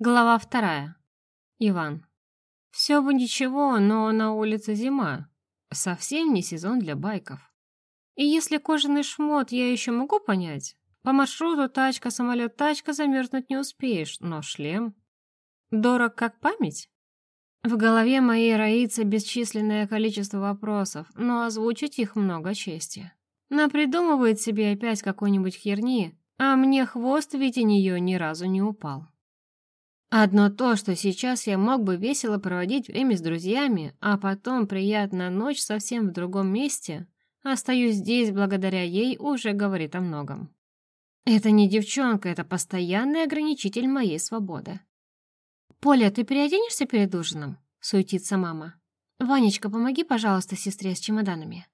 Глава вторая. Иван. Все бы ничего, но на улице зима. Совсем не сезон для байков. И если кожаный шмот я еще могу понять, по маршруту тачка, самолет, тачка замерзнуть не успеешь, но шлем... Дорог как память? В голове моей роится бесчисленное количество вопросов, но озвучить их много чести. Напридумывает себе опять какой-нибудь херни, а мне хвост в виде нее ни разу не упал. Одно то, что сейчас я мог бы весело проводить время с друзьями, а потом приятная ночь совсем в другом месте, остаюсь здесь благодаря ей, уже говорит о многом. Это не девчонка, это постоянный ограничитель моей свободы. «Поля, ты переоденешься перед ужином?» — суетится мама. «Ванечка, помоги, пожалуйста, сестре с чемоданами».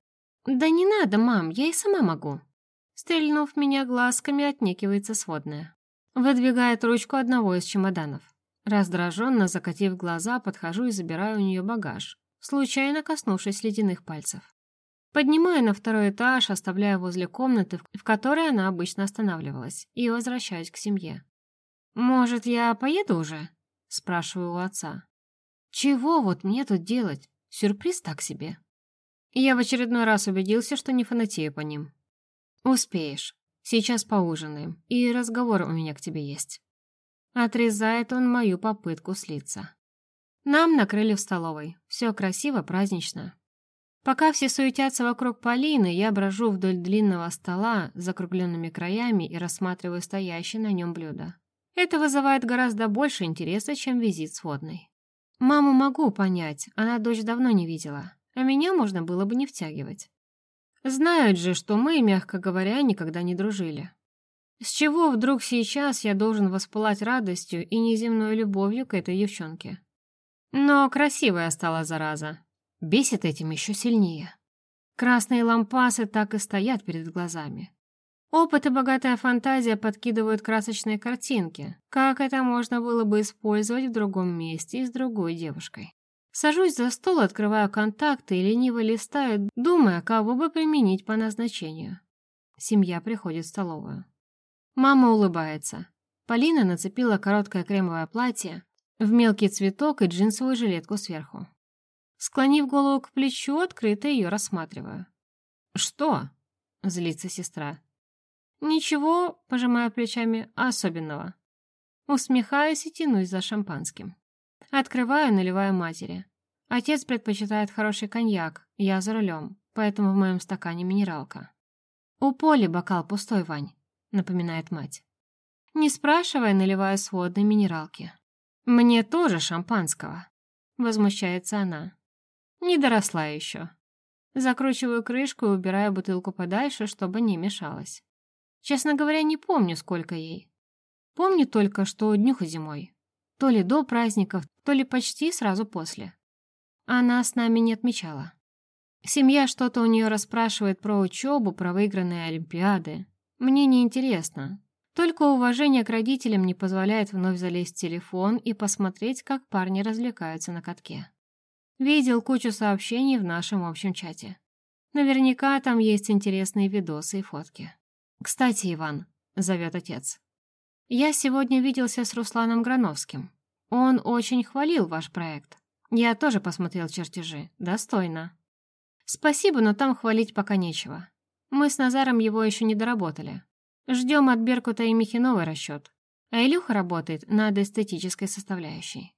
«Да не надо, мам, я и сама могу». Стрельнув меня глазками, отнекивается сводная. Выдвигает ручку одного из чемоданов. Раздраженно закатив глаза, подхожу и забираю у нее багаж, случайно коснувшись ледяных пальцев. Поднимаю на второй этаж, оставляя возле комнаты, в которой она обычно останавливалась, и возвращаюсь к семье. «Может, я поеду уже?» — спрашиваю у отца. «Чего вот мне тут делать? Сюрприз так себе». Я в очередной раз убедился, что не фанатею по ним. «Успеешь. Сейчас поужинаем, и разговор у меня к тебе есть». Отрезает он мою попытку слиться. Нам накрыли в столовой. Все красиво, празднично. Пока все суетятся вокруг Полины, я брожу вдоль длинного стола с закругленными краями и рассматриваю стоящее на нем блюдо. Это вызывает гораздо больше интереса, чем визит сводной. Маму могу понять, она дочь давно не видела, а меня можно было бы не втягивать. Знают же, что мы, мягко говоря, никогда не дружили. С чего вдруг сейчас я должен воспылать радостью и неземной любовью к этой девчонке? Но красивая стала зараза. Бесит этим еще сильнее. Красные лампасы так и стоят перед глазами. Опыт и богатая фантазия подкидывают красочные картинки, как это можно было бы использовать в другом месте и с другой девушкой. Сажусь за стол, открываю контакты и лениво листаю, думая, кого бы применить по назначению. Семья приходит в столовую. Мама улыбается. Полина нацепила короткое кремовое платье в мелкий цветок и джинсовую жилетку сверху. Склонив голову к плечу, открыто ее рассматриваю. «Что?» — злится сестра. «Ничего», — пожимаю плечами, — «особенного». Усмехаюсь и тянусь за шампанским. Открываю, наливаю матери. Отец предпочитает хороший коньяк, я за рулем, поэтому в моем стакане минералка. «У Поли бокал пустой, Вань», — напоминает мать. Не спрашивая, наливаю сводной минералки. «Мне тоже шампанского», — возмущается она. «Не доросла еще». Закручиваю крышку и убираю бутылку подальше, чтобы не мешалась. Честно говоря, не помню, сколько ей. Помню только, что днюха зимой. То ли до праздников, то ли почти сразу после. Она с нами не отмечала. Семья что-то у нее расспрашивает про учебу, про выигранные олимпиады. Мне не интересно. Только уважение к родителям не позволяет вновь залезть в телефон и посмотреть, как парни развлекаются на катке. Видел кучу сообщений в нашем общем чате. Наверняка там есть интересные видосы и фотки. «Кстати, Иван», — зовет отец, — «я сегодня виделся с Русланом Грановским. Он очень хвалил ваш проект. Я тоже посмотрел чертежи. Достойно. Спасибо, но там хвалить пока нечего. Мы с Назаром его еще не доработали. Ждем от Беркута и Михи новый расчет. А Илюха работает над эстетической составляющей.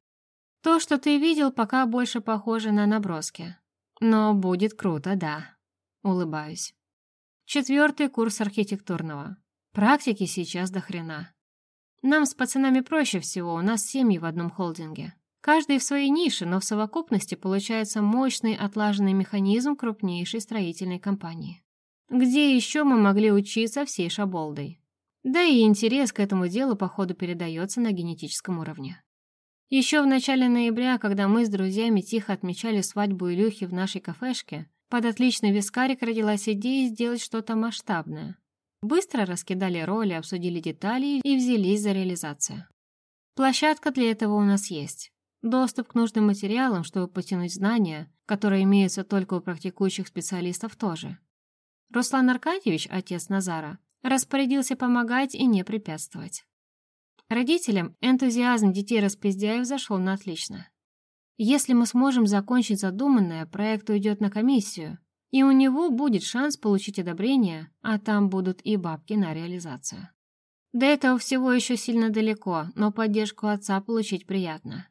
То, что ты видел, пока больше похоже на наброски. Но будет круто, да. Улыбаюсь. Четвертый курс архитектурного. Практики сейчас до хрена. Нам с пацанами проще всего, у нас семьи в одном холдинге. Каждый в своей нише, но в совокупности получается мощный отлаженный механизм крупнейшей строительной компании. Где еще мы могли учиться всей шаболдой? Да и интерес к этому делу, походу, передается на генетическом уровне. Еще в начале ноября, когда мы с друзьями тихо отмечали свадьбу Илюхи в нашей кафешке, под отличный вискарик родилась идея сделать что-то масштабное. Быстро раскидали роли, обсудили детали и взялись за реализацию. Площадка для этого у нас есть. Доступ к нужным материалам, чтобы потянуть знания, которые имеются только у практикующих специалистов тоже. Руслан Аркадьевич, отец Назара, распорядился помогать и не препятствовать. Родителям энтузиазм детей распиздяев зашел на отлично. Если мы сможем закончить задуманное, проект уйдет на комиссию, и у него будет шанс получить одобрение, а там будут и бабки на реализацию. До этого всего еще сильно далеко, но поддержку отца получить приятно.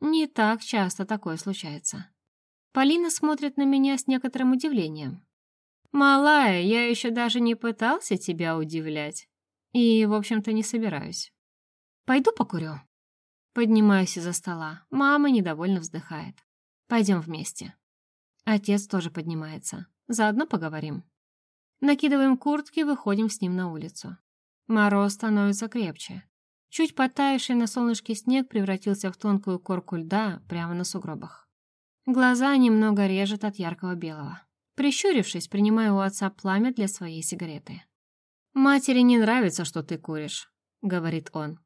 Не так часто такое случается. Полина смотрит на меня с некоторым удивлением. «Малая, я еще даже не пытался тебя удивлять. И, в общем-то, не собираюсь. Пойду покурю». Поднимаюсь из-за стола. Мама недовольно вздыхает. «Пойдем вместе». Отец тоже поднимается. Заодно поговорим. Накидываем куртки, выходим с ним на улицу. Мороз становится крепче. Чуть подтаявший на солнышке снег превратился в тонкую корку льда прямо на сугробах. Глаза немного режет от яркого белого. Прищурившись, принимаю у отца пламя для своей сигареты. «Матери не нравится, что ты куришь», — говорит он.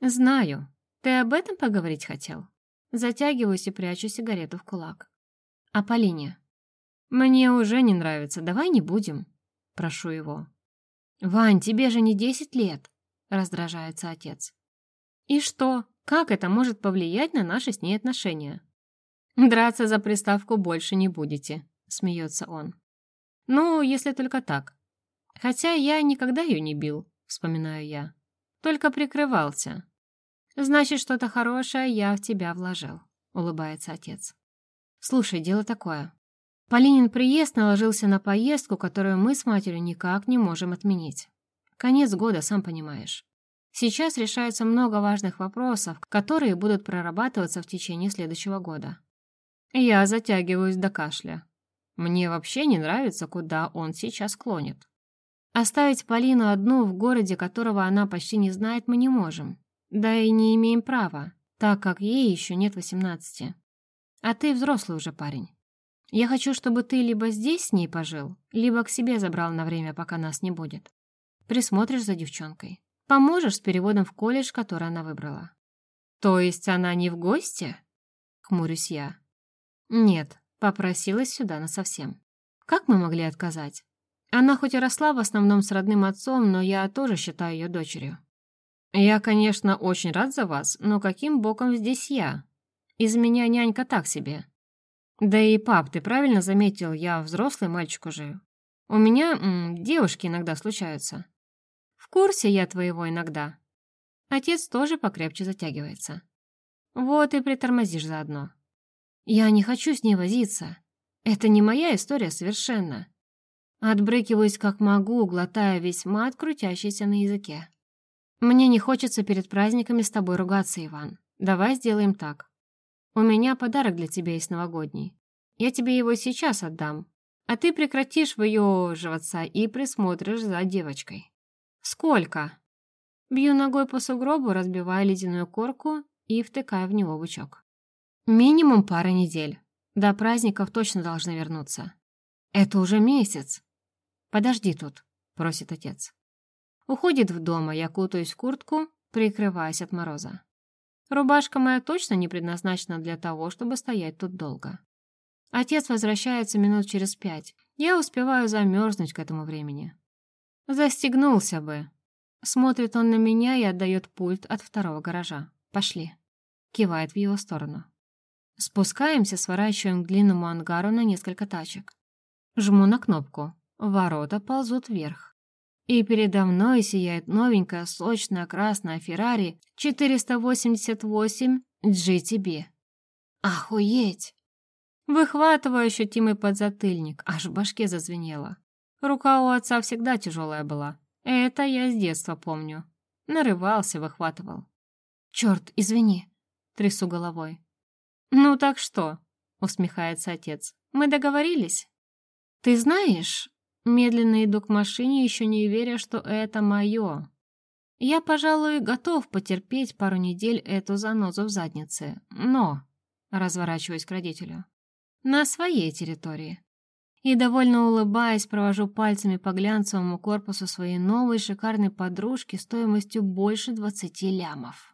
«Знаю. Ты об этом поговорить хотел?» Затягиваюсь и прячу сигарету в кулак. «А Полине?» «Мне уже не нравится, давай не будем», — прошу его. «Вань, тебе же не десять лет», — раздражается отец. «И что? Как это может повлиять на наши с ней отношения?» «Драться за приставку больше не будете», — смеется он. «Ну, если только так. Хотя я никогда ее не бил», — вспоминаю я. «Только прикрывался». «Значит, что-то хорошее я в тебя вложил», — улыбается отец. «Слушай, дело такое. Полинин приезд наложился на поездку, которую мы с матерью никак не можем отменить. Конец года, сам понимаешь. Сейчас решается много важных вопросов, которые будут прорабатываться в течение следующего года. Я затягиваюсь до кашля. Мне вообще не нравится, куда он сейчас клонит. Оставить Полину одну в городе, которого она почти не знает, мы не можем. Да и не имеем права, так как ей еще нет восемнадцати. А ты взрослый уже парень. Я хочу, чтобы ты либо здесь с ней пожил, либо к себе забрал на время, пока нас не будет. Присмотришь за девчонкой. Поможешь с переводом в колледж, который она выбрала. То есть она не в гости? Хмурюсь я. Нет, попросилась сюда насовсем. Как мы могли отказать? Она хоть и росла в основном с родным отцом, но я тоже считаю ее дочерью. Я, конечно, очень рад за вас, но каким боком здесь я? Из меня нянька так себе. Да и, пап, ты правильно заметил, я взрослый мальчик уже. У меня м, девушки иногда случаются. В курсе я твоего иногда. Отец тоже покрепче затягивается. Вот и притормозишь заодно. Я не хочу с ней возиться. Это не моя история совершенно. Отбрыкиваюсь как могу, глотая весь мат, крутящийся на языке. Мне не хочется перед праздниками с тобой ругаться, Иван. Давай сделаем так. У меня подарок для тебя есть новогодний. Я тебе его сейчас отдам, а ты прекратишь выеживаться и присмотришь за девочкой. Сколько? Бью ногой по сугробу, разбивая ледяную корку и втыкая в него бычок. Минимум пара недель. До праздников точно должны вернуться. Это уже месяц. Подожди тут, просит отец. Уходит в дом, а я кутаюсь в куртку, прикрываясь от мороза. Рубашка моя точно не предназначена для того, чтобы стоять тут долго. Отец возвращается минут через пять. Я успеваю замерзнуть к этому времени. Застегнулся бы. Смотрит он на меня и отдает пульт от второго гаража. Пошли. Кивает в его сторону. Спускаемся, сворачиваем к длинному ангару на несколько тачек. Жму на кнопку. Ворота ползут вверх и передо мной сияет новенькая сочная красная Феррари 488 GTB. Охуеть! Выхватываю ощутимый подзатыльник, аж в башке зазвенело. Рука у отца всегда тяжелая была. Это я с детства помню. Нарывался, выхватывал. Черт, извини, трясу головой. Ну так что? Усмехается отец. Мы договорились? Ты знаешь, Медленно иду к машине, еще не веря, что это мое. Я, пожалуй, готов потерпеть пару недель эту занозу в заднице, но... Разворачиваюсь к родителю. На своей территории. И, довольно улыбаясь, провожу пальцами по глянцевому корпусу своей новой шикарной подружки стоимостью больше двадцати лямов.